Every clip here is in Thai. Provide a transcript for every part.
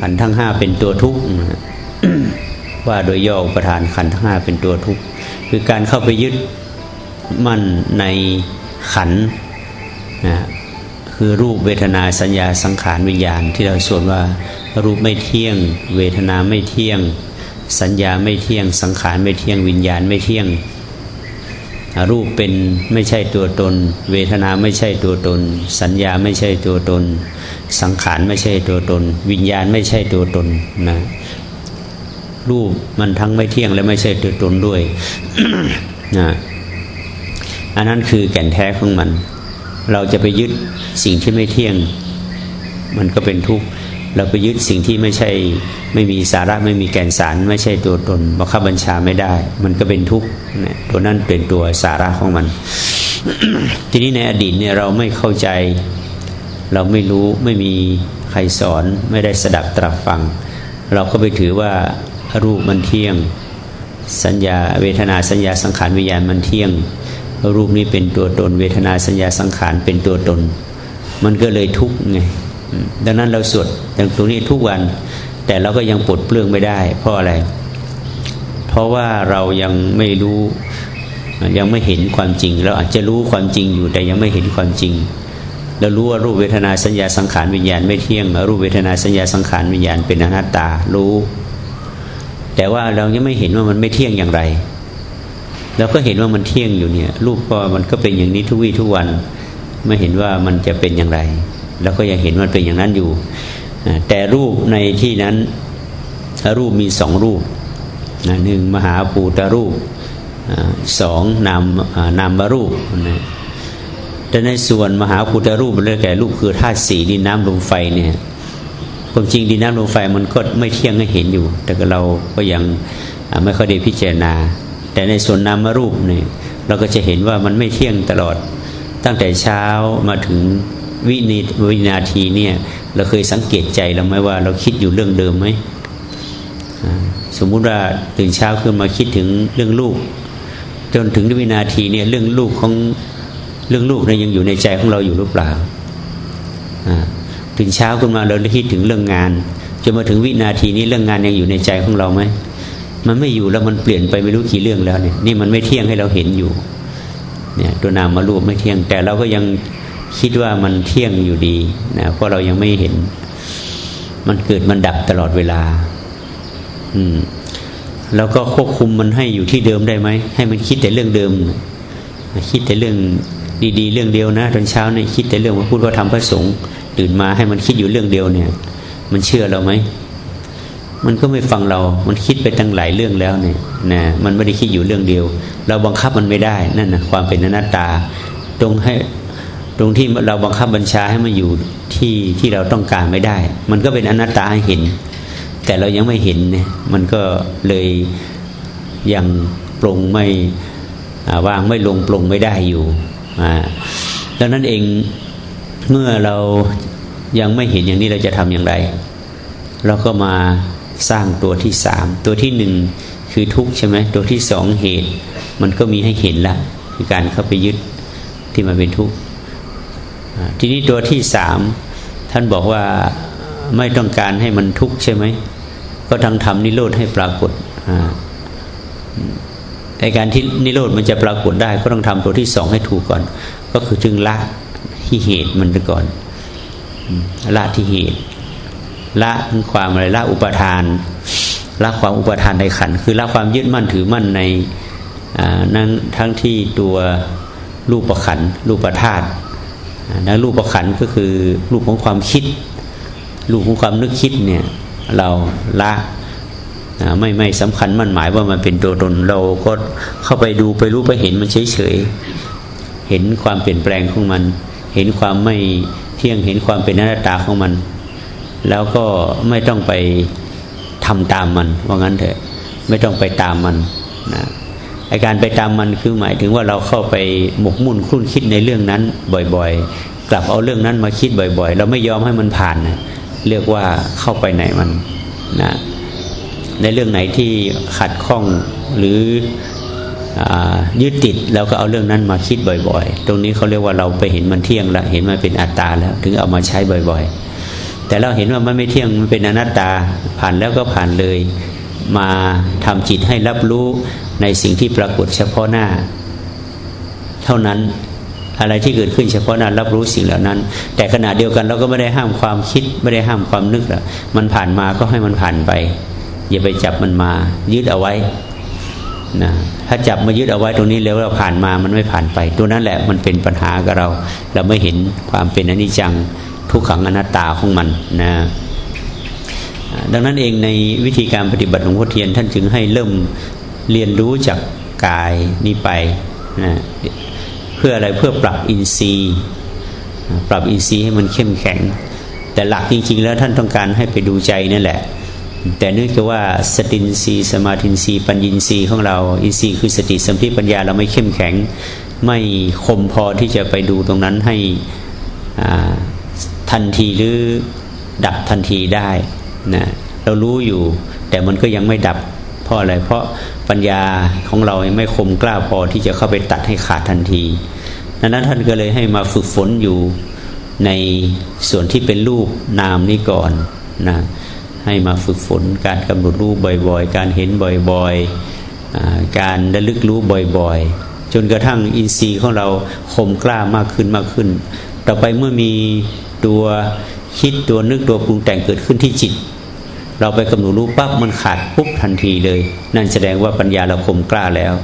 ขันทั้งห้าเป็นตัวทุกข์ว่าโดยย่ออุปทานขันทั้งห้าเป็นตัวทุกข์คือการเข้าไปยึดมั่นในขันนะคือรูปเวทนาสัญญาสังขารวิญญาณ ที่เราสวดว่ารูปไม่เที่ยง เวทนาไม่เที่ยง สัญญาไม่เที่ยง สังขารไม่เที่ยงวิญญาณไม่เที่ยง รูปเป็นไม่ใช่ตัวตน เวทนาไม่ใช่ตัวตน สัญญาไม่ใช่ตัวตน สังขารไม่ใช่ตัวตน วิญญาณไม่ใช่ตัวตนนะรูปมันทั้งไม่เที่ยงและไม่ใช่ตัวตนด้วยนะอันนั้นคือแก่นแท้ของมัน เราจะไปยึดสิ่งที่ไม่เที่ยง มันก็เป็นทุกข์ เราไปยึดสิ่งที่ไม่ใช่ไม่มีสาระไม่มีแกนสาร ไม่ใช่ตัวตนบังคับบัญชาไม่ได้ มันก็เป็นทุกข์ตัวนั้นเป็นตัวสาระของมัน ทีนี้ในอดีตเนี่ยเราไม่เข้าใจเราไม่รู้ไม่มีใครสอนไม่ได้สดับตรับฟัง เราก็ไปถือว่ารูปมันเที่ยง สัญญาเวทนาสัญญาสังขารวิญญาณมันเที่ยง รูปนี้เป็นตัวตน เวทนาสัญญาสังขารเป็นตัวตน มันก็เลยทุกข์ไง ดังนั้นเราสวดอย่างตรงนี้ทุกวัน แต่เราก็ยังปลดเปลื้องไม่ได้ เพราะอะไร เพราะว่าเรายังไม่รู้ยังไม่เห็นความจริง เราอาจจะรู้ความจริงอยู่แต่ยังไม่เห็นความจริงเรารู้ว่ารูปเวทนาสัญญาสังขารวิญญาณไม่เที่ยง รูปเวทนาสัญญาสังขารวิญญาณเป็นอนัตตารู้ แต่ว่าเรายังไม่เห็นว่ามันไม่เที่ยงอย่างไรเราก็เห็นว่ามันเที่ยงอยู่เนี่ย รูปก็มันก็เป็นอย่างนี้ทุกวี่ทุกวัน ไม่เห็นว่ามันจะเป็นอย่างไร เราก็ยังเห็นมันเป็นอย่างนั้นอยู่ แต่รูปในที่นั้นรูปมีสองรูปหนึ่งมหาภูตรูปสองนามนามรูปนะแต่ในส่วนมหาภูตรูปเรียกแก่รูปคือธาตุสีดินน้ำลมไฟเนี่ยความจริงดินน้ำลมไฟมันก็ไม่เที่ยงให้เห็นอยู่ แต่เราก็ยังไม่ค่อยได้พิจารณา แต่ในส่วนนามรูปเนี่ยเราก็จะเห็นว่ามันไม่เที่ยงตลอดตั้งแต่เช้ามาถึง วินิวินาทีเนี่ย เราเคยสังเกตใจเราไหมว่า เราคิดอยู่เรื่องเดิมไหมสมมุติว่าตื่นเช้าขึ้นมาคิดถึงเรื่องลูก จนถึงวินาทีเนี่ยเรื่องลูกของเรื่องลูกเนี่ยยังอยู่ในใจของเราอยู่หรือเปล่าตื่นเช้าขึ้นมาเราคิดถึงเรื่องงานจนมาถึงวินาทีนี้เรื่องงานยังอยู่ในใจของเราไหมมันไม่อยู่แล้วมันเปลี่ยนไปไม่รู้กี่เรื่องแล้วเนี่ยนี่มันไม่เที่ยงให้เราเห็นอยู่ เนี่ยตัวนามมารูปไม่เที่ยงแต่เราก็ยัง คิดว่ามันเที่ยงอยู่ดีนะเพราะเรายังไม่เห็น มันเกิดมันดับตลอดเวลา อืม แล้วก็ควบคุมมันให้อยู่ที่เดิมได้ไหมให้มันคิดแต่เรื่องเดิม คิดแต่เรื่องดี ๆ เรื่องเดียวนะตอนเช้าเนี่ยคิดแต่เรื่องว่าพูดว่าทำพระสงฆ์ตื่นมาให้มันคิดอยู่เรื่องเดียวเนี่ย มันเชื่อเราไหมมันก็ไม่ฟังเรา มันคิดไปตั้งหลายเรื่องแล้วเนี่ยนะ มันไม่ได้คิดอยู่เรื่องเดียว เราบังคับมันไม่ได้ นั่นนะความเป็นอนัตตา ตรงให้ ตรงที่เราบังคับบัญชาให้มันอยู่ที่ที่เราต้องการไม่ได้ มันก็เป็นอนัตตาให้เห็น แต่เรายังไม่เห็นเนี่ยมันก็เลยยังปรงไม่วางไม่ลงปรงไม่ได้อยู่อ่าดังนั้นเองเมื่อเรายังไม่เห็นอย่างนี้เราจะทำอย่างไร เราก็มาสร้างตัวที่สามตัวที่หนึ่งคือทุกข์ใช่ไหมตัวที่สองเหตุ มันก็มีให้เห็นละคือการเข้าไปยึดที่มันเป็นทุกข์ ทีนี้ตัวที่สามท่านบอกว่าไม่ต้องการให้มันทุกข์ใช่ไหม ก็ทั้งทำนิโรธให้ปรากฏในการที่นิโรธมันจะปรากฏได้ ก็ต้องทำตัวที่สองให้ถูกก่อน ก็คือจึงละที่เหตุมันก่อนละที่เหตุละความอะไรละอุปทานละความอุปทานในขันคือละความยึดมั่นถือมั่นในนั้นทั้งที่ตัวรูปขันรูปธาตุ นะรูปประขันก็คือรูปของความคิด รูปของความนึกคิดเนี่ยเราละไม่ไม่สำคัญมั่นหมายว่ามันเป็นตัวตนเราก็เข้าไปดูไปรู้ไปเห็นมันเฉยเฉยเห็นความเปลี่ยนแปลงของมัน เห็นความไม่เที่ยงเห็นความเป็นหน้าตาของมัน แล้วก็ไม่ต้องไปทำตามมันว่างั้นเถอะไม่ต้องไปตามมันนะ ไอการไปตามมันคือหมายถึงว่าเราเข้าไปหมกมุ่นคุ้นคิดในเรื่องนั้นบ่อยๆ กลับเอาเรื่องนั้นมาคิดบ่อย ๆ เราไม่ยอมให้มันผ่านนะเรียกว่าเข้าไปไหนมันนะในเรื่องไหนที่ขัดข้องหรือยึดติดแล้วก็เอาเรื่องนั้นมาคิดบ่อย ๆ ตรงนี้เขาเรียกว่าเราไปเห็นมันเที่ยงละเห็นมันเป็นอัตตาแล้ว ถึงเอามาใช้บ่อย ๆ แต่เราเห็นว่ามันไม่เที่ยงมันเป็นอนัตตาผ่านแล้วก็ผ่านเลย มาทำจิตให้รับรู้ ในสิ่งที่ปรากฏเฉพาะหน้า เท่านั้นอะไรที่เกิดขึ้นเฉพาะหน้ารับรู้สิ่งเหล่านั้น แต่ขณะเดียวกันเราก็ไม่ได้ห้ามความคิดไม่ได้ห้ามความนึกหรอกมันผ่านมาก็ให้มันผ่านไป อย่าไปจับมันมายึดเอาไว้นะถ้าจับมายึดเอาไว้ตรงนี้แล้วเราผ่านมามันไม่ผ่านไป ตัวนั้นแหละมันเป็นปัญหากับเรา เราไม่เห็นความเป็นอนิจจังทุกขังอนัตตาของมันนะดังนั้นเองในวิธีการปฏิบัติหลวงพ่อเทียนท่านจึงให้เริ่ม เรียนรู้จากกายนี้ไปนะเพื่ออะไรเพื่อปรับอินทรีย์ปรับอินทรีย์ให้มันเข้มแข็ง แต่หลักจริง ๆ แล้วท่านต้องการให้ไปดูใจนั่นแหละ แต่เนื่องจากว่าสตินรีสมาธินรีปัญญินรีของเราอินทรีย์คือสติสัมผัสปัญญาเราไม่เข้มแข็ง ไม่คมพอที่จะไปดูตรงนั้นให้ทันทีหรือดับทันทีได้นะเรารู้อยู่ แต่มันก็ยังไม่ดับเพราะอะไรเพราะ ปัญญาของเราไม่คมกล้าพอที่จะเข้าไปตัดให้ขาดทันทีดังนั้นท่านก็เลยให้มาฝึกฝนอยู่ในส่วนที่เป็นรูปนามนี้ก่อนนะให้มาฝึกฝนการกำหนดรูปบ่อยๆ การเห็นบ่อยๆ การระลึกรู้บ่อยๆ จนกระทั่งอินทรีย์ของเราคมกล้ามากขึ้นมากขึ้น ต่อไปเมื่อมีตัวคิดตัวนึกตัวปรุงแต่งเกิดขึ้นที่จิต เราไปกำหนดรู้ปั๊บมันขาดปุ๊บทันทีเลย นั่นแสดงว่าปัญญาเราคมกล้าแล้ว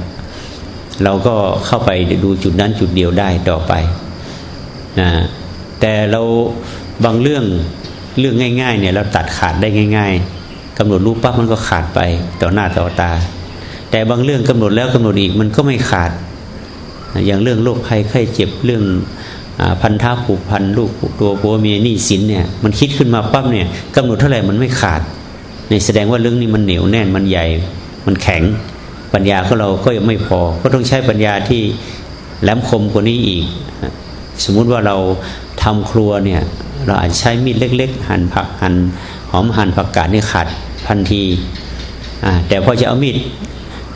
เราก็เข้าไปดูจุดนั้นจุดเดียวได้ต่อไปนะแต่เราบางเรื่องเรื่องง่ายๆเนี่ยเราตัดขาดได้ง่าย ๆกำหนดรู้ปั๊บมันก็ขาดไปต่อหน้าต่อตา แต่บางเรื่องกำหนดแล้วกำหนดอีกมันก็ไม่ขาด อย่างเรื่องโรคภัยไข้เจ็บเรื่องพันธะผูกพันลูกตัวผัวเมียหนี่สินเนี่ยมันคิดขึ้นมาปั๊บเนี่ยกำหนดเท่าไหร่มันไม่ขาด นแสดงว่าเรื่องนี้มันเหนียวแน่นมันใหญ่ มันแข็ง ปัญญาของเราก็ยังไม่พอ ก็ต้องใช้ปัญญาที่แหลมคมกว่านี้อีก สมมุติว่าเราทำครัวเนี่ย เราอาจใช้มีดเล็ก ๆ หั่นผักหั่นหอมหั่นผักกาดนี่ขาดพันทีแต่พอจะเอามีด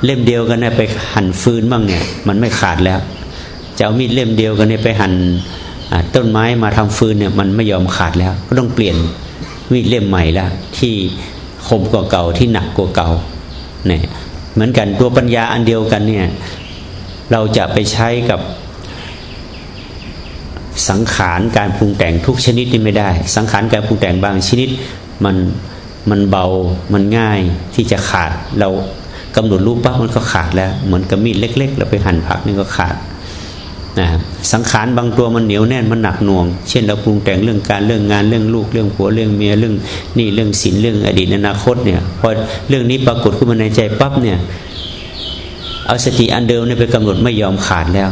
เล่มเดียวกันไปหั่นฟืนบ้างเนี่ย มันไม่ขาดแล้วจะเอามีดเล่มเดียวกันไปหั่นต้นไม้มาทำฟืนเนี่ยมันไม่ยอมขาดแล้ว ก็ต้องเปลี่ยนมีดเล่มใหม่ละที่ คมกว่าเก่าที่หนักกว่าเก่าเนี่ยเหมือนกันตัวปัญญาอันเดียวกันเนี่ยเราจะไปใช้กับสังขารการปรุงแต่งทุกชนิดนี่ไม่ได้ สังขารการปรุงแต่งบางชนิดมันมันเบามันง่ายที่จะขาด เรากำหนดรูปปั๊บมันก็ขาดแล้ว เหมือนกับมีดเล็ก ๆ เราไปหั่นผักนี่ก็ขาด นะสังขารบางตัวมันเหนียวแน่นมันหนักหน่วง เช่นเราปรุงแต่งเรื่องการเรื่องงานเรื่องลูกเรื่องผัวเรื่องเมียเรื่องนี่เรื่องศีลเรื่องอดีตอนาคตเนี่ยพอเรื่องนี้ปรากฏขึ้นมาในใจปั๊บเนี่ยเอาสติอันเดิมเนี่ยไปกำหนดไม่ยอมขาดแล้ว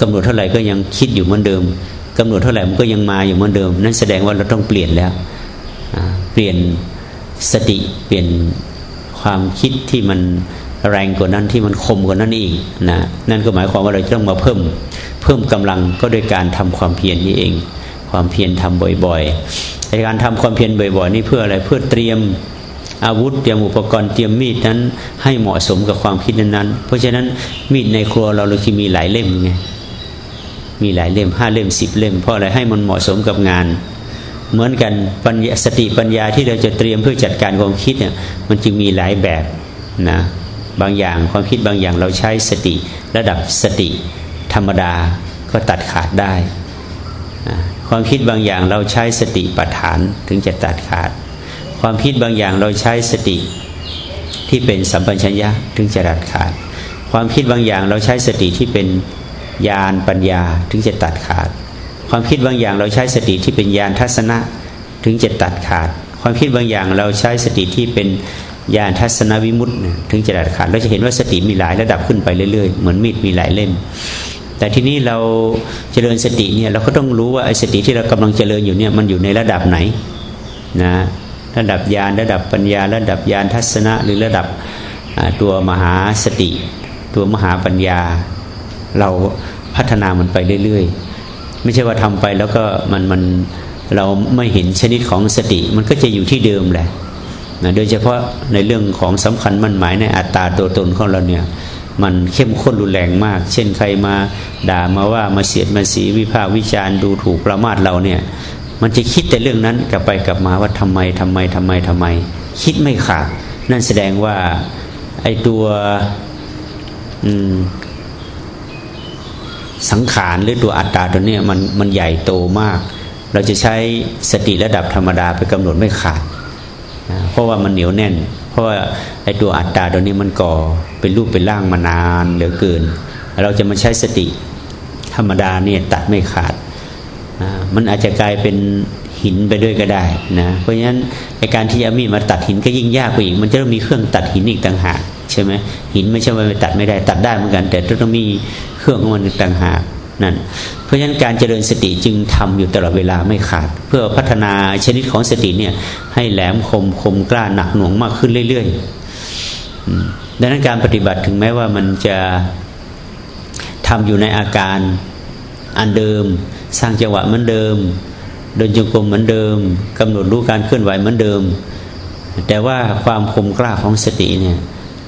กำหนดเท่าไหร่ก็ยังคิดอยู่เหมือนเดิมกำหนดเท่าไหร่มันก็ยังมาอยู่เหมือนเดิม นั่นแสดงว่าเราต้องเปลี่ยนแล้วเปลี่ยนสติเปลี่ยนความคิดที่มันแรงกว่านั้นที่มันคมกว่านั้นอีกนะนั่นก็หมายความว่าเราต้องมาเพิ่ม เพิ่มกำลังก็โดยการทำความเพียรนนี่เอง ความเพียรทำบ่อยๆในการทำความเพียรบ่อย ๆ นี่เพื่ออะไรเพื่อเตรียมอาวุธเตรียมอุปกรณ์เตรียมมีดนั้น ให้เหมาะสมกับความคิดนั้นๆ เพราะฉะนั้นมีดในครัวเราเราคือมีหลายเล่มไงมีหลายเล่มห้าเล่มสิบเล่ม เพราะอะไรให้มันเหมาะสมกับงาน เหมือนกันปัญญาสติปัญญาที่เราจะเตรียมเพื่อจัดการความคิดเนี่ยมันจึงมีหลายแบบนะบางอย่างความคิดบางอย่างเราใช้สติระดับสติ ธรรมดาก็ตัดขาดได้ ความคิดบางอย่างเราใช้สติปัฏฐานถึงจะตัดขาด ความคิดบางอย่างเราใช้สติที่เป็นสัมปัญญะถึงจะตัดขาด ความคิดบางอย่างเราใช้สติที่เป็นญาณปัญญาถึงจะตัดขาด ความคิดบางอย่างเราใช้สติที่เป็นญาณทัศนะถึงจะตัดขาด ความคิดบางอย่างเราใช้สติที่เป็นญาณทัศนวิมุตต์ถึงจะดัดขาดเราจะเห็นว่าสติมีหลายระดับขึ้นไปเรื่อยๆ เหมือนมีดมีหลายเล่ม แต่ที่นี้เราเจริญสติเนี่ยเราก็ต้องรู้ว่าไอ้สติที่เรากำลังเจริญอยู่เนี่ยมันอยู่ในระดับไหนนะระดับญาณระดับปัญญา ระดับญาณทัศนะ หรือระดับตัวมหาสติ ตัวมหาปัญญา เราพัฒนามันไปเรื่อยๆ ไม่ใช่ว่าทำไปแล้วก็มันมันเราไม่เห็นชนิดของสติ มันก็จะอยู่ที่เดิมแหละนะโดยเฉพาะในเรื่องของสำคัญมั่นหมายในอัตตาตัวตนของเราเนี่ย มันเข้มข้นรุนแรงมาก เช่นใครมาด่ามาว่ามาเสียดมาสีวิพากวิจารณ์ดูถูกประมาทเราเนี่ย มันจะคิดแต่เรื่องนั้นกลับไปกลับมาว่าทำไมทำไมทำไมทำไม คิดไม่ขาดนั่นแสดงว่าไอ้ตัวสังขารหรือตัวอัตตาตัวนี้มันมันใหญ่โตมาก เราจะใช้สติระดับธรรมดาไปกำหนดไม่ขาด เพราะว่ามันเหนียวแน่น เพราะว่าไอ้ตัวอัตตาตัวนี้มันก่อเป็นรูปเป็นร่างมานานเหลือเกิน เราจะมาใช้สติธรรมดาเนี่ยตัดไม่ขาดมันอาจจะกลายเป็นหินไปด้วยก็ได้นะเพราะฉะนั้นในการที่เอามีมาตัดหินก็ยิ่งยากกว่าอีก มันจะต้องมีเครื่องตัดหินอีกต่างหากใช่ไหมหินไม่ใช่ว่าไปตัดไม่ได้ตัดได้เหมือนกัน แต่ต้องมีเครื่องของมันต่างหาก นั่นเพราะฉะนั้นการเจริญสติจึงทำอยู่ตลอดเวลาไม่ขาด เพื่อพัฒนาชนิดของสติเนี่ยให้แหลมคมคมกล้าหนักหน่วงมากขึ้นเรื่อยๆดังนั้นการปฏิบัติถึงแม้ว่ามันจะทำอยู่ในอาการอันเดิม สร้างจังหวะเหมือนเดิม เดินจงกรมเหมือนเดิมกำหนดรู้การเคลื่อนไหวเหมือนเดิม แต่ว่าความคมกล้าของสติเนี่ย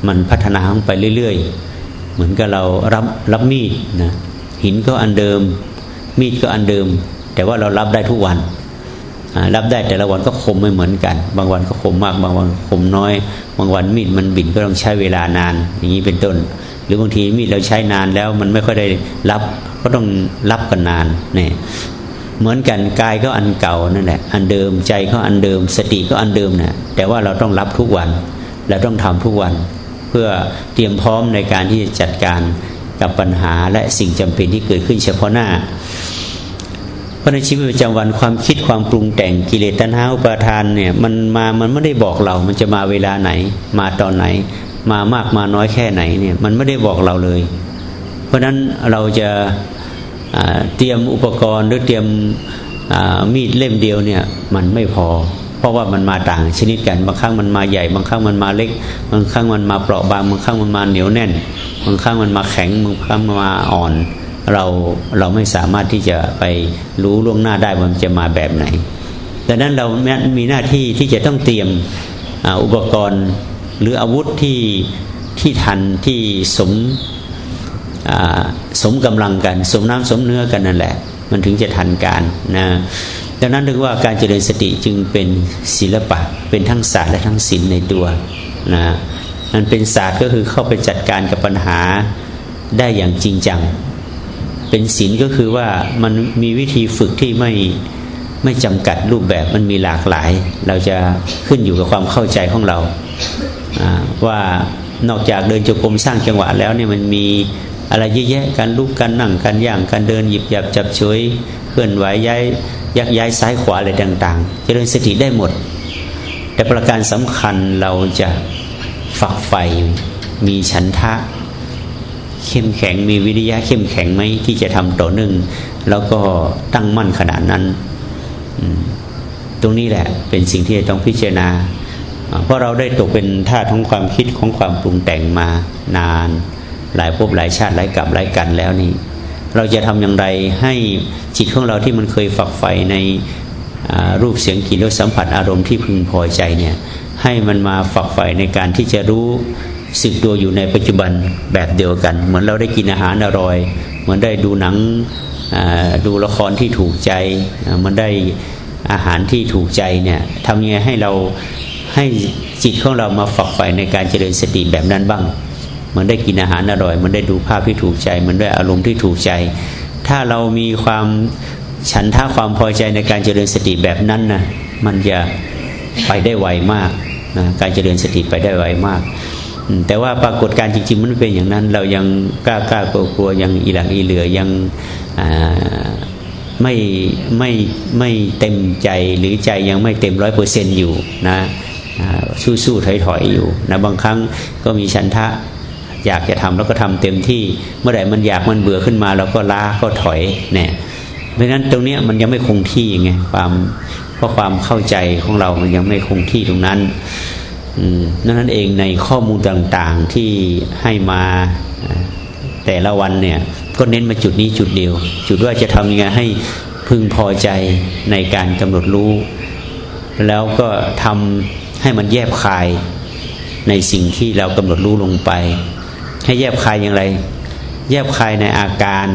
มันพัฒนาไปเรื่อยๆ เหมือนกับเรารับรับมีดนะ หินก็อันเดิม มีดก็อันเดิม แต่ว่าเรารับได้ทุกวันรับได้แต่ละวันก็คมไม่เหมือนกัน บางวันก็คมมาก บางวันคมน้อย บางวันมีดมันบินก็ต้องใช้เวลานาน อย่างนี้เป็นต้น หรือบางทีมีดเราใช้นานแล้ว มันไม่ค่อยได้รับก็ต้องรับกันนานเนี่ยเหมือนกันกายก็อันเก่านั่นแหละอันเดิมใจก็อันเดิม สติก็อันเดิมนะแต่ว่าเราต้องรับทุกวันเราต้องทำทุกวัน เพื่อเตรียมพร้อมในการที่จะจัดการ กับปัญหาและสิ่งจำเป็นที่เกิดขึ้นเฉพาะหน้า เพราะในชีวิตประจำวันความคิดความปรุงแต่งกิเลสตัณหาอุปาทานเนี่ยมันมามันไม่ได้บอกเรา มันจะมาเวลาไหน มาตอนไหน มามากมาน้อยแค่ไหนเนี่ยมันไม่ได้บอกเราเลย เพราะฉะนั้นเราจะเตรียมอุปกรณ์หรือเตรียมมีดเล่มเดียวเนี่ยมันไม่พอ เพราะว่ามันมาต่างชนิดกัน บางครั้งมันมาใหญ่ บางครั้งมันมาเล็ก บางครั้งมันมาเปราะบาง บางครั้งมันมาเหนียวแน่น บางครั้งมันมาแข็งบางครั้งมันมาอ่อน เราเราไม่สามารถที่จะไปรู้ล่วงหน้าได้ว่ามันจะมาแบบไหนดังนั้นเรามีหน้าที่ที่จะต้องเตรียมอุปกรณ์หรืออาวุธที่ที่ทันที่สมสมกำลังกัน สมน้ำสมเนื้อกันนั่นแหละ มันถึงจะทันการนะดังนั้นถึงว่าการเจริญสติจึงเป็นศิลปะเป็นทั้งศาสตร์และทั้งศิลป์ในตัวนะ มันเป็นศาสตร์ก็คือเข้าไปจัดการกับปัญหาได้อย่างจริงจัง เป็นศิลป์ก็คือว่ามันมีวิธีฝึกที่ไม่ไม่จำกัดรูปแบบมันมีหลากหลาย เราจะขึ้นอยู่กับความเข้าใจของเราว่านอกจากเดินจงกรมสร้างจังหวะแล้วเนี่ยมันมีอะไรเยอะแยะการลุกการนั่งการย่างการเดินหยิบหยับจับช่วยเคลื่อนไหวย้ายยักย้ายซ้ายขวาอะไรต่างๆจเจริญสติได้หมด แต่ประการสำคัญเราจะ ฝักใฝ่มีฉันทะ เข้มแข็งมีวิริยะเข้มแข็งไหมที่จะทำต่อหนึ่งแล้วก็ตั้งมั่นขนาดนั้น ตรงนี้แหละเป็นสิ่งที่ต้องพิจารณา เพราะเราได้ตกเป็นท่าของความคิดของความปรุงแต่งมานาน หลายภพหลายชาติหลายกับหลายกันแล้วนี่ เราจะทำอย่างไรให้จิตของเราที่มันเคยฝักใฝ่ในรูปเสียงกลิ่นรสสัมผัสอารมณ์ที่พึงพอใจเนี่ย ให้มันมาฝักใฝ่ในการที่จะรู้สึกตัวอยู่ในปัจจุบันแบบเดียวกัน เหมือนเราได้กินอาหารอร่อย เหมือนได้ดูหนังดูละครที่ถูกใจ มันได้อาหารที่ถูกใจเนี่ยทำยังไงให้เราให้จิตของเรามาฝักใฝ่ในการเจริญสติแบบนั้นบ้าง มันได้กินอาหารอร่อย มันได้ดูภาพที่ถูกใจ มันได้อารมณ์ที่ถูกใจ ถ้าเรามีความฉันท่าความพอใจในการเจริญสติแบบนั้นนะมันจะไปได้ไวมาก นะการเจริญสติไปได้ไวมาก แต่ว่าปรากฏการจริงๆมันเป็นอย่างนั้น เรายังกล้ากล้ากลัวกลัวยังอีหลังอีเหลือยังไม่ไม่ไม่เต็มใจหรือใจยังไม่เต็มร้อยเปอร์เซ็นอยู่นะสู้ๆถอยๆอยอยู่นะบางครั้งก็มีฉันทะอยากจะทำแล้วก็ทำเต็มที่เมื่อไหร่มันอยากมันเบื่อขึ้นมาเราก็ล้าก็ถอยเนี่ยเพราะฉะนั้นตรงนี้มันยังไม่คงที่ไงความ เพราะความเข้าใจของเรามันยังไม่คงที่ตรงนั้นนั้นเองในข้อมูลต่างๆที่ให้มาแต่ละวันเนี่ยก็เน้นมาจุดนี้จุดเดียว จุดว่าจะทำยังไงให้พึงพอใจในการกำหนดรู้ แล้วก็ทำให้มันแยบคายในสิ่งที่เรากำหนดรู้ลงไป ให้แยบคายอย่างไร แยบคายในอาการ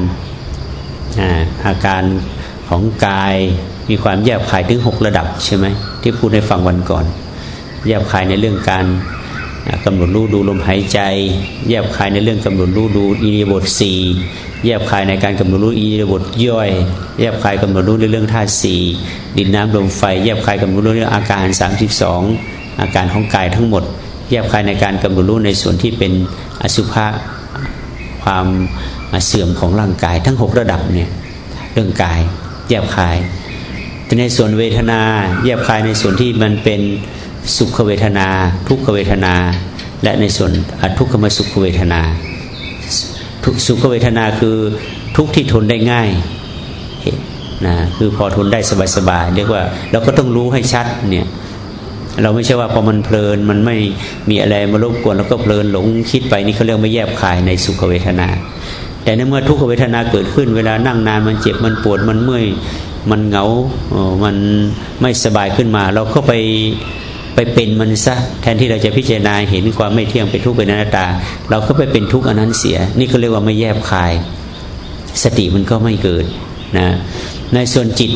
อาการของกาย มีความแยบคายถึงหกระดับใช่ไหมที่พูดให้ฟังวันก่อน แยบคายในเรื่องการกำหนดรู้ดูลมหายใจ แยบคายในเรื่องกำหนดรู้ดูอิริบทสี่แยบคายในการกำหนดรู้อิริบทย่อย แยบคายกำหนดรู้ในเรื่องธาตุสี่ดินน้ำลมไฟ แยบคายกำหนดรู้เรื่องอาการ 32 อาการของกายทั้งหมด แยบคายในการกำหนดรู้ในส่วนที่เป็นอสุภะความเสื่อมของร่างกาย ทั้ง 6 ระดับเนี่ยเรื่องกาย แยบคาย ในส่วนเวทนาแยบคายในส่วนที่มันเป็นสุขเวทนา ทุกขเวทนา และในส่วนทุกขมสุขเวทนา สุขเวทนาคือทุกที่ทนได้ง่ายนะคือพอทนได้สบายๆเรียกว่าเราก็ต้องรู้ให้ชัดเนี่ยเราไม่ใช่ว่าพอมันเพลินมันไม่มีอะไรมารบกวนแล้วก็เพลินหลงคิดไปนี่เขาเรียกไม่แยบคายในสุขเวทนา แต่ในเมื่อทุกขเวทนาเกิดขึ้น เวลานั่งนานมันเจ็บมันปวดมันเมื่อย มันเหงา มันไม่สบายขึ้นมา เราก็ไปไปเป็นมันซะแทนที่เราจะพิจารณาเห็นความไม่เที่ยงเป็นทุกข์เป็นอนัตตา เราก็ไปเป็นทุกข์อันนั้นเสีย นี่เขาเรียกว่าไม่แยบคาย สติมันก็ไม่เกิดนะในส่วนจิต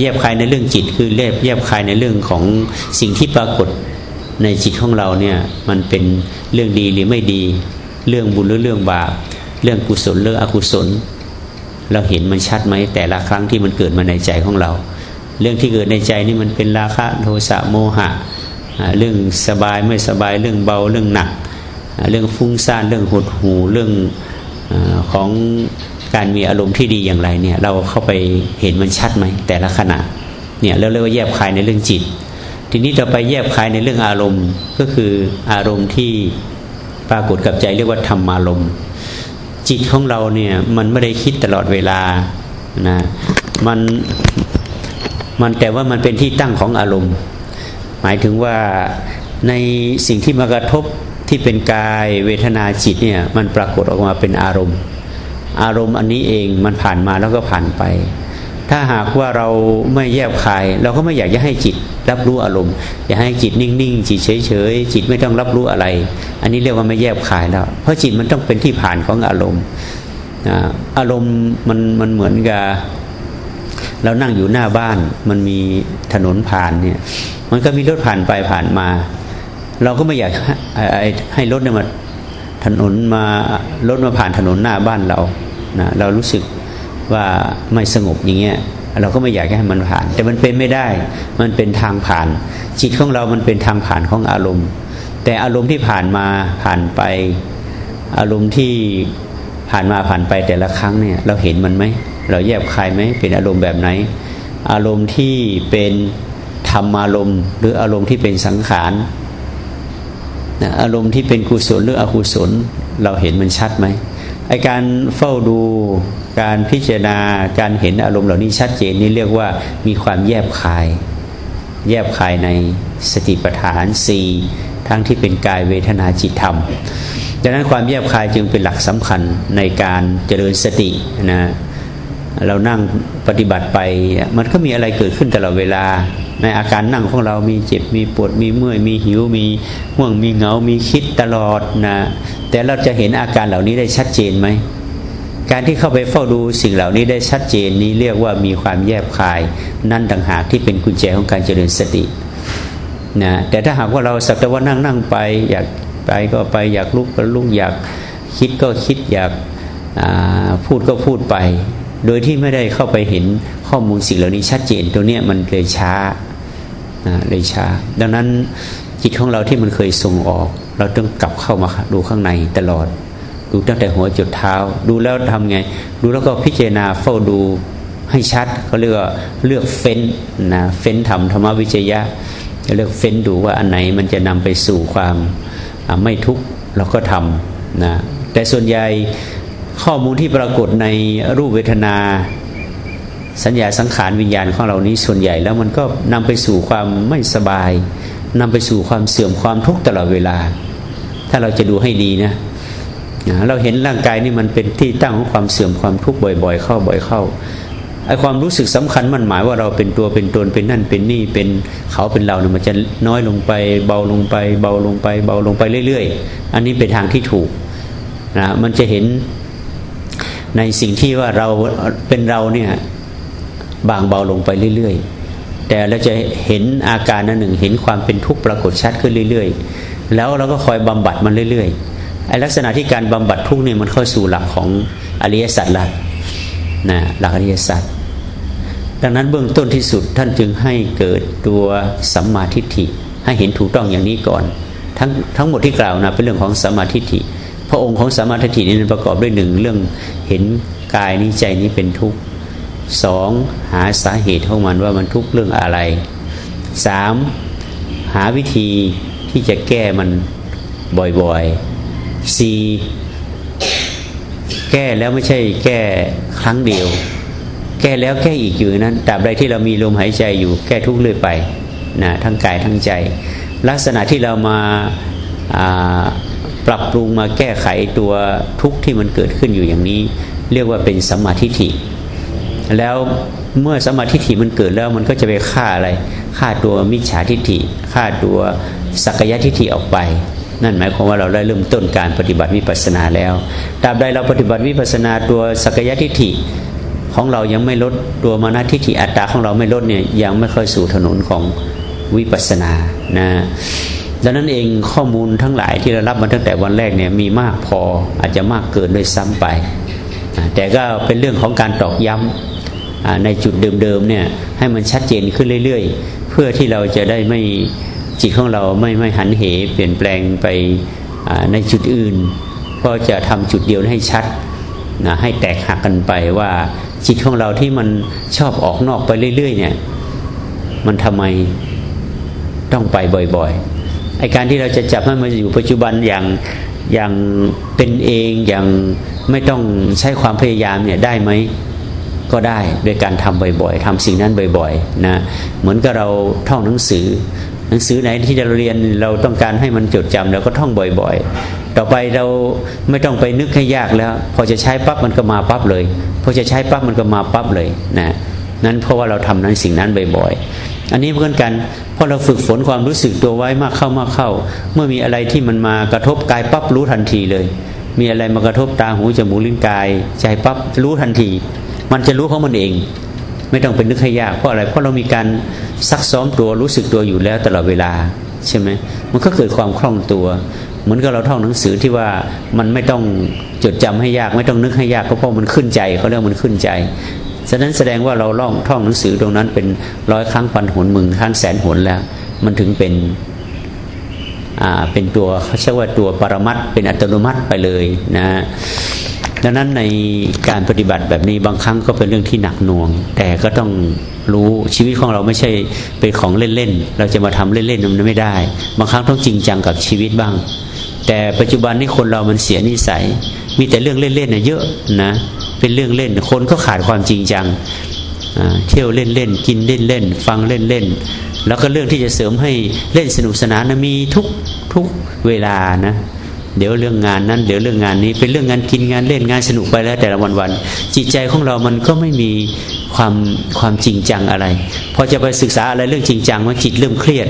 แยบคายในเรื่องจิต คือเรียบแยบคายในเรื่องของสิ่งที่ปรากฏในจิตของเราเนี่ยมันเป็นเรื่องดีหรือไม่ดี เรื่องบุญหรือเรื่องบาปเรื่องกุศลเรื่องอกุศล เราเห็นมันชัดไหมแต่ละครั้งที่มันเกิดมาในใจของเรา เรื่องที่เกิดในใจนี่มันเป็นราคะโทสะโมหะ เรื่องสบายไม่สบายเรื่องเบาเรื่องหนัก เรื่องฟุ้งซ่านเรื่องหดหูเรื่องของการมีอารมณ์ที่ดีอย่างไรเนี่ยเราเข้าไปเห็นมันชัดไหมแต่ละขณะเนี่ยเราเรียกว่าแยบคายในเรื่องจิต ทีนี้เราไปแยบคายในเรื่องอารมณ์ก็คืออารมณ์ที่ปรากฏกับใจเรียกว่าธรรมารมณ์ จิตของเราเนี่ยมันไม่ได้คิดตลอดเวลานะมันมันแต่ว่ามันเป็นที่ตั้งของอารมณ์ หมายถึงว่าในสิ่งที่มากระทบที่เป็นกายเวทนาจิตเนี่ยมันปรากฏออกมาเป็นอารมณ์ อารมณ์อันนี้เองมันผ่านมาแล้วก็ผ่านไป ถ้าหากว่าเราไม่แยบคาย เราก็ไม่อยากจะให้จิตรับรู้อารมณ์ อยากให้จิตนิ่งๆจิตเฉยๆจิตไม่ต้องรับรู้อะไร อันนี้เรียกว่าไม่แยบคายแล้ว เพราะจิตมันต้องเป็นที่ผ่านของอารมณ์อารมณ์มันมันเหมือนกับเรานั่งอยู่หน้าบ้าน มันมีถนนผ่านเนี่ย มันก็มีรถผ่านไปผ่านมา เราก็ไม่อยากให้รถเนี่ยมาถนนมารถมาผ่านถนนหน้าบ้านเรานะเรารู้สึก ว่าไม่สงบอย่างเงี้ยเราก็ไม่อยากให้มันผ่าน แต่มันเป็นไม่ได้ มันเป็นทางผ่าน จิตของเรามันเป็นทางผ่านของอารมณ์ แต่อารมณ์ที่ผ่านมาผ่านไป อารมณ์ที่ผ่านมาผ่านไปแต่ละครั้งเนี่ย เราเห็นมันไหมเราแยบคายไหมเป็นอารมณ์แบบไหน อารมณ์ที่เป็นธรรมอารมณ์หรืออารมณ์ที่เป็นสังขารอารมณ์ที่เป็นกุศลหรืออกุศล เราเห็นมันชัดไหม ไอการเฝ้าดูการพิจารณาการเห็นอารมณ์เหล่านี้ชัดเจนนี่เรียกว่ามีความแยบคาย แยบคายในสติปัฏฐานสี่ทั้งที่เป็นกายเวทนาจิตธรรมดังนั้นความแยบคายจึงเป็นหลักสำคัญในการเจริญสตินะเรานั่งปฏิบัติไปมันก็มีอะไรเกิดขึ้นตลอดเวลา ในอาการนั่งของเรามีเจ็บมีปวดมีเมื่อยมีหิวมีห่วงมีเหงา มีคิดตลอดนะ แต่เราจะเห็นอาการเหล่านี้ได้ชัดเจนไหมการที่เข้าไปเฝ้าดูสิ่งเหล่านี้ได้ชัดเจนนี้เรียกว่ามีความแยบคาย นั่นต่างหากที่เป็นกุญแจของการเจริญสตินะแต่ถ้าหากว่าเราสักแต่ว่านั่งนั่งไป อยากไปก็ไปอยากลุกก็ลุกอยากคิดก็คิดอยากพูดก็พูดไป โดยที่ไม่ได้เข้าไปเห็นข้อมูลสิ่งเหล่านี้ชัดเจนตัวเนี้ยมันเลยช้าเลยช้า ดังนั้น จิตของเราที่มันเคยส่งออก เราต้องกลับเข้ามาดูข้างในตลอด ดูตั้งแต่หัวจุดเท้า ดูแล้วทำไง ดูแล้วก็พิจารณาเฝ้าดูให้ชัดเขาเรียกว่าเลือกเฟ้นนะเฟ้นทำธรรมวิจยะเลือกเฟ้นดูว่าอันไหนมันจะนำไปสู่ความไม่ทุกข์เราก็ทำนะแต่ส่วนใหญ่ข้อมูลที่ปรากฏในรูปเวทนา สัญญาสังขารวิญญาณของเรานี้ส่วนใหญ่แล้วมันก็นำไปสู่ความไม่สบาย นำไปสู่ความเสื่อมความทุกข์ตลอดเวลา ถ้าเราจะดูให้ดีนะเราเห็นร่างกายนี่มันเป็นที่ตั้งของความเสื่อมความทุกข์บ่อย ๆ เข้าบ่อยเข้าไอ้ความรู้สึกสำคัญมันหมายว่าเราเป็นตัวเป็นตนเป็นนั่นเป็นนี่เป็นเขาเป็นเราเนี่ยมันจะน้อยลงไป เบาลงไป เบาลงไป เบาลงไปเรื่อย ๆ อันนี้เป็นทางที่ถูกนะมันจะเห็นในสิ่งที่ว่าเราเป็นเราเนี่ยบางเบาลงไปเรื่อย ๆ แต่เราจะเห็นอาการนั้นหนึ่ง เห็นความเป็นทุกข์ปรากฏชัดขึ้นเรื่อยๆ แล้วเราก็คอยบำบัดมันเรื่อยๆไอ้ลักษณะที่การบำบัดทุกข์เนี่ยมันเข้าสู่หลักของอริยสัจละนะหลักอริยสัจดังนั้นเบื้องต้นที่สุดท่านจึงให้เกิดตัวสัมมาทิฏฐิให้เห็นถูกต้องอย่างนี้ก่อน ทั้งทั้งหมดที่กล่าวนะเป็นเรื่องของสัมมาทิฏฐิพระองค์ของสัมมาทิฏฐินี้ประกอบด้วยหนึ่งเรื่องเห็นกายนี้ใจนี้เป็นทุกข์ สองหาสาเหตุของมันว่ามันทุกข์เรื่องอะไรสามหาวิธีที่จะแก้มันบ่อยๆสี่แก้แล้วไม่ใช่แก้ครั้งเดียว แก้แล้วแก้อีกอยู่นั้นตราบใดที่เรามีลมหายใจอยู่แก้ทุกข์เลยไปนะทั้งกายทั้งใจ ลักษณะที่เรามาปรับปรุงมาแก้ไขตัวทุกข์ที่มันเกิดขึ้นอยู่อย่างนี้ เรียกว่าเป็นสัมมาทิฏฐิ แล้วเมื่อสมาธิฐิมันเกิดแล้วมันก็จะไปฆ่าอะไรฆ่าตัวมิจฉาทิฏฐิฆ่าตัวสักยะทิฏฐิออกไป นั่นหมายความว่าเราได้เริ่มต้นการปฏิบัติวิปัสสนาแล้วตราบใดเราปฏิบัติวิปัสสนาตัวสักยะทิฏฐิของเรายังไม่ลดตัวมานะทิฏฐิอัตตาของเราไม่ลดเนี่ยยังไม่ค่อยสู่ถนนของวิปัสสนานะดังนั้นเองข้อมูลทั้งหลายที่เรารับมาตั้งแต่วันแรกเนี่ยมีมากพออาจจะมากเกินโดยซ้ำไป แต่ก็เป็นเรื่องของการตอกย้ำ ในจุดเดิมๆเนี่ยให้มันชัดเจนขึ้นเรื่อย ๆ เพื่อที่เราจะได้ไม่จิตของเราไม่ไม่หันเหเปลี่ยนแปลงไปในจุดอื่น ก็จะทำจุดเดียวให้ชัดนะให้แตกหักกันไปว่าจิตของเราที่มันชอบออกนอกไปเรื่อย ๆ เนี่ย มันทำไมต้องไปบ่อยๆไอการที่เราจะจับให้มันอยู่ปัจจุบันอย่างอย่างเป็นเองอย่างไม่ต้องใช้ความพยายามเนี่ยได้ไหม ก็ได้โดยการทำบ่อยๆทำสิ่งนั้นบ่อยๆนะเหมือนกับเราท่องหนังสือ หนังสือไหนที่จะเรียนเราต้องการให้มันจดจำเราก็ท่องบ่อยๆ ต่อไปเราไม่ต้องไปนึกให้ยากแล้ว พอจะใช้ปั๊บมันก็มาปั๊บเลย พอจะใช้ปั๊บมันก็มาปั๊บเลยนะนั้นเพราะว่าเราทำนั้นสิ่งนั้นบ่อยๆ อันนี้เหมือนกันเพราะเราฝึกฝนความรู้สึกตัวไว้มากเข้ามากเข้า เมื่อมีอะไรที่มันมากระทบกายปั๊บรู้ทันทีเลย มีอะไรมากระทบตาหูจมูกลิ้นกายใจปั๊บรู้ทันที มันจะรู้ของมันเอง ไม่ต้องเป็นนึกให้ยากเพราะอะไรเพราะเรามีการซักซ้อมตัวรู้สึกตัวอยู่แล้วตลอดเวลาใช่ไหมมันก็เกิดความคล่องตัว เหมือนกับเราท่องหนังสือที่ว่ามันไม่ต้องจดจำให้ยาก ไม่ต้องนึกให้ยากก็เพราะมันขึ้นใจเขาเรียกมันขึ้นใจฉะนั้นแสดงว่าเราล่องท่องหนังสือตรงนั้นเป็นร้อยครั้งพันหนหมื่นครั้งแสนหนแล้ว มันถึงเป็นอ่าเป็นตัวเขาเรียกว่าตัวปรมัตเป็นอัตโนมัติไปเลยนะ ดังนั้นในการปฏิบัติแบบนี้บางครั้งก็เป็นเรื่องที่หนักหน่วง แต่ก็ต้องรู้ชีวิตของเราไม่ใช่เป็นของเล่นๆ เราจะมาทำเล่นๆมันไม่ได้ บางครั้งต้องจริงจังกับชีวิตบ้าง แต่ปัจจุบันนี้คนเรามันเสียนิสัย มีแต่เรื่องเล่นๆนะเยอะนะเป็นเรื่องเล่น คนก็ขาดความจริงจังเที่ยวเล่นๆกินเล่นๆฟังเล่นๆแล้วก็เรื่องที่จะเสริมให้เล่นสนุกสนานนะมีทุกทุกเวลานะ เดี๋ยวเรื่องงานนั้น เดี๋ยวเรื่องงานนี้เป็นเรื่องงานกินงานเล่นงานสนุกไปแล้ว แต่ละวันวันจิตใจของเรามันก็ไม่มีความความจริงจังอะไรพอจะไปศึกษาอะไรเรื่องจริงจังว่าจิตเริ่มเครียด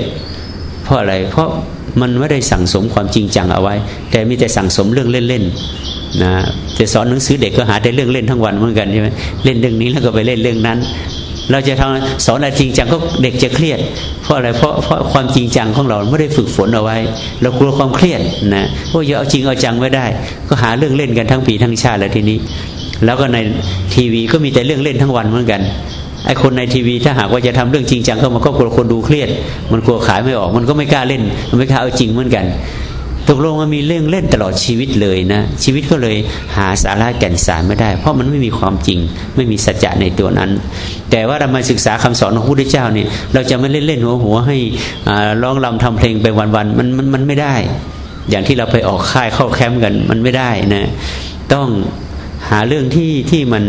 เพราะอะไร เพราะมันไม่ได้สั่งสมความจริงจังเอาไว้ แต่มีแต่สั่งสมเรื่องเล่นๆนะจะสอนหนังสือเด็กก็หาแต่เรื่องเล่นทั้งวันเหมือนกันใช่ไหมเล่นเรื่องนี้แล้วก็ไปเล่นเรื่องนั้น เราจะทำสอนอะไรจริงจังก็เด็กจะเครียด เพราะอะไรเพราะเพราะความจริงจังของเราไม่ได้ฝึกฝนเอาไว้ เรากลัวความเครียดนะเพวกอย่าเอาจริงเอาจังไม่ได้ ก็หาเรื่องเล่นกันทั้งปีทั้งชาติแล้วทีนี้ แล้วก็ในทีวีก็มีแต่เรื่องเล่นทั้งวันเหมือนกันไอคนในทีวีถ้าหากว่าจะทำเรื่องจริงจังก็มันก็กลัวคนดูเครียด มันกลัวขายไม่ออก มันก็ไม่กล้าเล่น มันไม่กล้าเอาจริงเหมือนกัน ตกลงมันมีเรื่องเล่นตลอดชีวิตเลยนะชีวิตก็เลยหาสาระแก่นสารไม่ได้ เพราะมันไม่มีความจริง ไม่มีสัจจะในตัวนั้น แต่ว่าเรามาศึกษาคำสอนของพระพุทธเจ้าเนี่ยเราจะไม่เล่นเล่นหัวหัวให้ร้องรำทำเพลงไปวันๆมันมันมันไม่ได้ อย่างที่เราไปออกค่ายเข้าแคมป์กันมันไม่ได้นะต้องหาเรื่องที่ที่มัน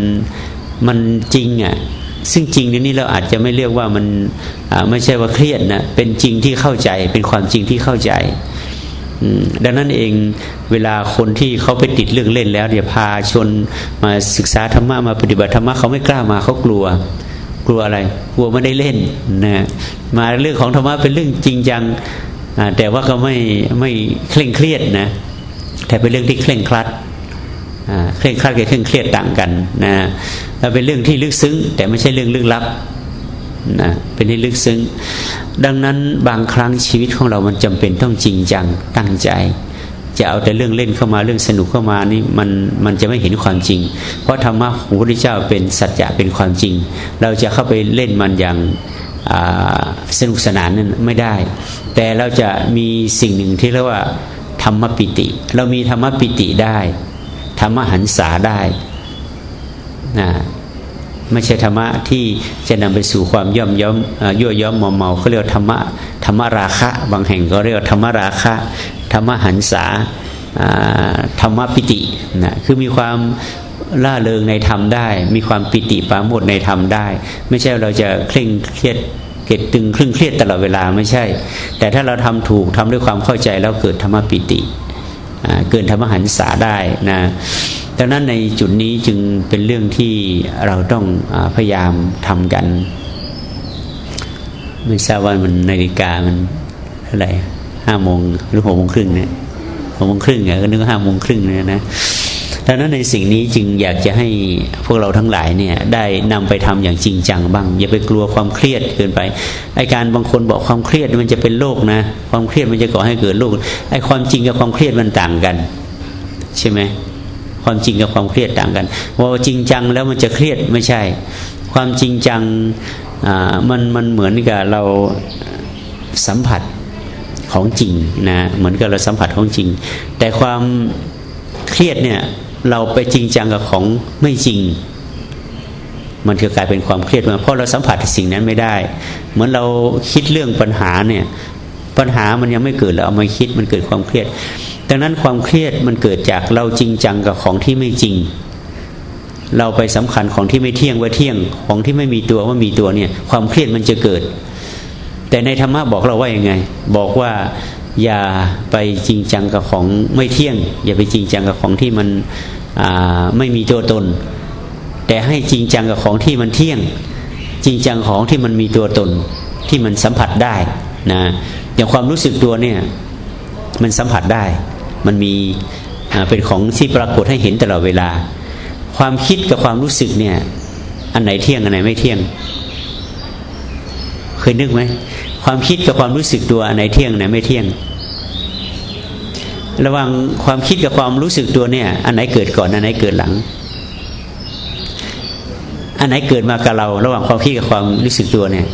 มันจริงอะซึ่งจริงนี้เราอาจจะไม่เรียกว่ามันไม่ใช่ว่าเครียดนะเป็นจริงที่เข้าใจ เป็นความจริงที่เข้าใจ ดังนั้นเองเวลาคนที่เขาไปติดเรื่องเล่นแล้วเนี่ยพาชนมาศึกษาธรรมะมาปฏิบัติธรรมะเขาไม่กล้ามาเขากลัว กลัวอะไร กลัวไม่ได้เล่นนะมาเรื่องของธรรมะเป็นเรื่องจริงจังแต่ว่าก็ไม่ไม่เคร่งเครียดนะแต่เป็นเรื่องที่เคร่งครัดเคร่งครัดกับเคร่งเครียดต่างกันนะแล้วเป็นเรื่องที่ลึกซึ้ง แต่ไม่ใช่เรื่องลึกลับ นะเป็นให้ลึกซึ้ง ดังนั้นบางครั้งชีวิตของเรามันจำเป็นต้องจริงจังตั้งใจ จะเอาแต่เรื่องเล่นเข้ามาเรื่องสนุกเข้ามานี่มันมันจะไม่เห็นความจริง เพราะธรรมะของพระพุทธเจ้าเป็นสัจจะเป็นความจริง เราจะเข้าไปเล่นมันอย่างสนุกสนานนั้นไม่ได้ แต่เราจะมีสิ่งหนึ่งที่เรียกว่าธรรมปิติ เรามีธรรมปิติได้ ธรรมหันษาได้นะ ไม่ใช่ธรรมะที่จะนำไปสู่ความย่อมย้อมยั่วย้อมมอมเมาเขาเรียกธรรมะธรรมราคะ บางแห่งก็เรียกธรรมราคะ ธรรมหันษาธรรมปิตินะคือมีความล่าเริงในธรรมได้ มีความปิติปาโมดในธรรมได้ ไม่ใช่เราจะเคร่งเครียดเกิดตึงเครึ่งเครียดตลอดเวลาไม่ใช่ แต่ถ้าเราทำถูกทำด้วยความเข้าใจแล้วเกิดธรรมปิติเกินธรรมหันษาได้นะ ดังนั้นในจุดนี้จึงเป็นเรื่องที่เราต้องอพยายามทำกัน ไม่ทราบว่ามันนาฬิกามันเท่าไหร่ห้าโมงหรือหกโมงครึ่งเนี่ยหกโมงครึ่งเนี่ยก็นึกว่าห้าโมงครึ่งเนี่ยนะดังนั้นในสิ่งนี้จึงอยากจะให้พวกเราทั้งหลายเนี่ยได้นำไปทำอย่างจริงจังบ้าง อย่าไปกลัวความเครียดเกินไปไอการบางคนบอกความเครียดมันจะเป็นโรคนะ ความเครียดมันจะก่อให้เกิดโรคไอความจริงกับความเครียดมันต่างกัน ใช่ไหม ความจริงกับความเครียดต่างกัน ว่าจริงจังแล้วมันจะเครียดไม่ใช่ ความจริงจังมันมันเหมือนกับเราสัมผัสของจริงนะเหมือนกับเราสัมผัสของจริง แต่ความเครียดเนี่ยเราไปจริงจังกับของไม่จริง มันจะกลายเป็นความเครียดมาเพราะเราสัมผัสสิ่งนั้นไม่ได้ เหมือนเราคิดเรื่องปัญหาเนี่ยปัญหามันยังไม่เกิดเราเอามาคิดมันเกิดความเครียด ดังนั้นความเครียดมันเกิดจากเราจริงจังกับของที่ไม่จริง เราไปสำคัญของที่ไม่เที่ยงว่าเที่ยงของที่ไม่มีตัวว่ามีตัวเนี่ย ความเครียดมันจะเกิด แต่ในธรรมะบอกเราว่ายังไง บอกว่าอย่าไปจริงจังกับของไม่เที่ยง อย่าไปจริงจังกับของที่มันไม่มีตัวตน แต่ให้จริงจังกับของที่มันเที่ยง จริงจังของที่มันมีตัวตนที่มันสัมผัสได้นะอย่างความรู้สึกตัวเนี่ยมันสัมผัสได้ มันมีเป็นของที่ปรากฏให้เห็นตลอดเวลา ความคิดกับความรู้สึกเนี่ย อันไหนเที่ยงอันไหนไม่เที่ยง เคยนึกไหมความคิดกับความรู้สึกตัวอันไหนเที่ยงอันไหนไม่เที่ยง ระหว่างความคิดกับความรู้สึกตัวเนี่ย อันไหนเกิดก่อนอันไหนเกิดหลัง อันไหนเกิดมากับเรา ระหว่างความคิดกับความรู้สึกตัวเนี่ย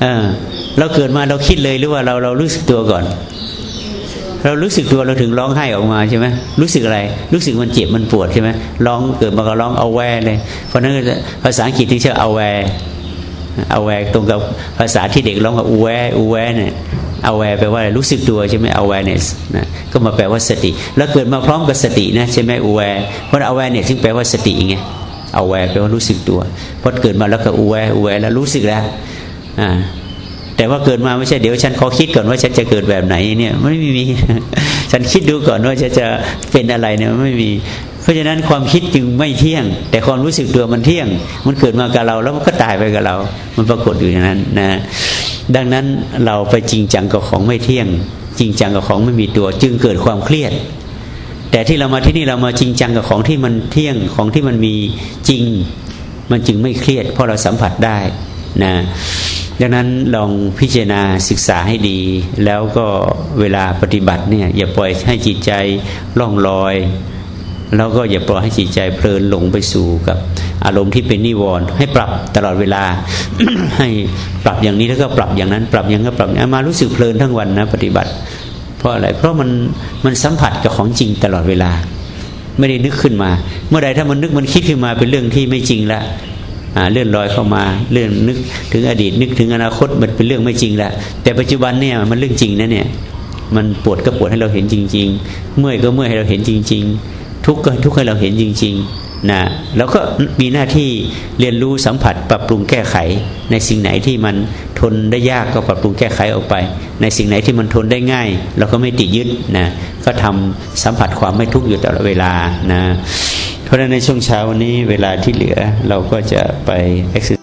เออ เราเกิดมาเราคิดเลยหรือว่าเราเรารู้สึกตัวก่อน เรารู้สึกตัวเราถึงร้องไห้ออกมาใช่ไหมรู้สึกอะไร รู้สึกมันเจ็บมันปวดใช่ไหมร้องเกิดมาก็ร้องเอาแวเลย เพราะนั้นภาษาอังกฤษที่ชื่อเอาแวเอาแวตรงกับภาษาที่เด็กร้องว่าอูแวอูแวเนี่ยเอาแวแปลว่ารู้สึกตัวใช่ไหม awareness นะก็มาแปลว่าสติ แล้วเกิดมาพร้อมกับสตินะใช่ไหมอูแวเพราะ awareness ซึ่งแปลว่าสติไงเอาแวแปลว่ารู้สึกตัวพอเกิดมาแล้วก็อูแวอูแวแล้วรู้สึกแล้วอ่า แต่ว่าเกิดมาไม่ใช่เดี๋ยวฉันขอคิดก่อนว่าฉันจะเกิดแบบไหนเนี่ยไม่มี ฉันคิดดูก่อนว่าจะจะเป็นอะไรเนี่ยไม่มี เพราะฉะนั้นความคิดจึงไม่เที่ยง แต่ความรู้สึกตัวมันเที่ยง มันเกิดมากับเราแล้วมันก็ตายไปกับเรา มันปรากฏอยู่อย่างนั้นนะดังนั้นเราไปจริงจังกับของไม่เที่ยง จริงจังกับของไม่มีตัว จึงเกิดความเครียด แต่ที่เรามาที่นี่เรามาจริงจังกับของที่มันเที่ยงของที่มันมีจริง มันจึงไม่เครียด เพราะเราสัมผัสได้ นะดังนั้นลองพิจารณาศึกษาให้ดี แล้วก็เวลาปฏิบัติเนี่ยอย่าปล่อยให้จิตใจล่องลอย แล้วก็อย่าปล่อยให้จิตใจเพลินหลงไปสู่กับอารมณ์ที่เป็นนิวรณ์ให้ปรับตลอดเวลา ให้ปรับอย่างนี้แล้วก็ปรับอย่างนั้น ปรับอย่างนั้ปรับมารู้สึกเพลินทั้งวันนะปฏิบัติ เพราะอะไรเพราะมันมันสัมผัสกับของจริงตลอดเวลา ไม่ได้นึกขึ้นมา เมื่อใดถ้ามันนึกมันคิดขึ้นมาเป็นเรื่องที่ไม่จริงล้ว เลื่อนลอยเข้ามาเรื่องนึกถึงอดีตนึกถึงอนาคตมันเป็นเรื่องไม่จริงแหล้วแต่ปัจจุบันเนี่ยมันเรื่องจริงนะเนี่ยมันปวดก็ปวดให้เราเห็นจริง ๆ เมื่อยก็เมื่อยให้เราเห็นจริง ๆ ทุกข์ก็ทุกข์ให้เราเห็นจริง ๆนะแล้วก็มีหน้าที่เรียนรู้สัมผัสปรับปรุงแก้ไข ในสิ่งไหนที่มันทนได้ยากก็ปรับปรุงแก้ไขออกไป ในสิ่งไหนที่มันทนได้ง่าย เราก็ไม่ติดยึดนะก็ทำสัมผัสความไม่ทุกข์อยู่ตลอดเวลานะ เพราะฉะนั้นในช่วงเช้าวันนี้เวลาที่เหลือเราก็จะไป exercise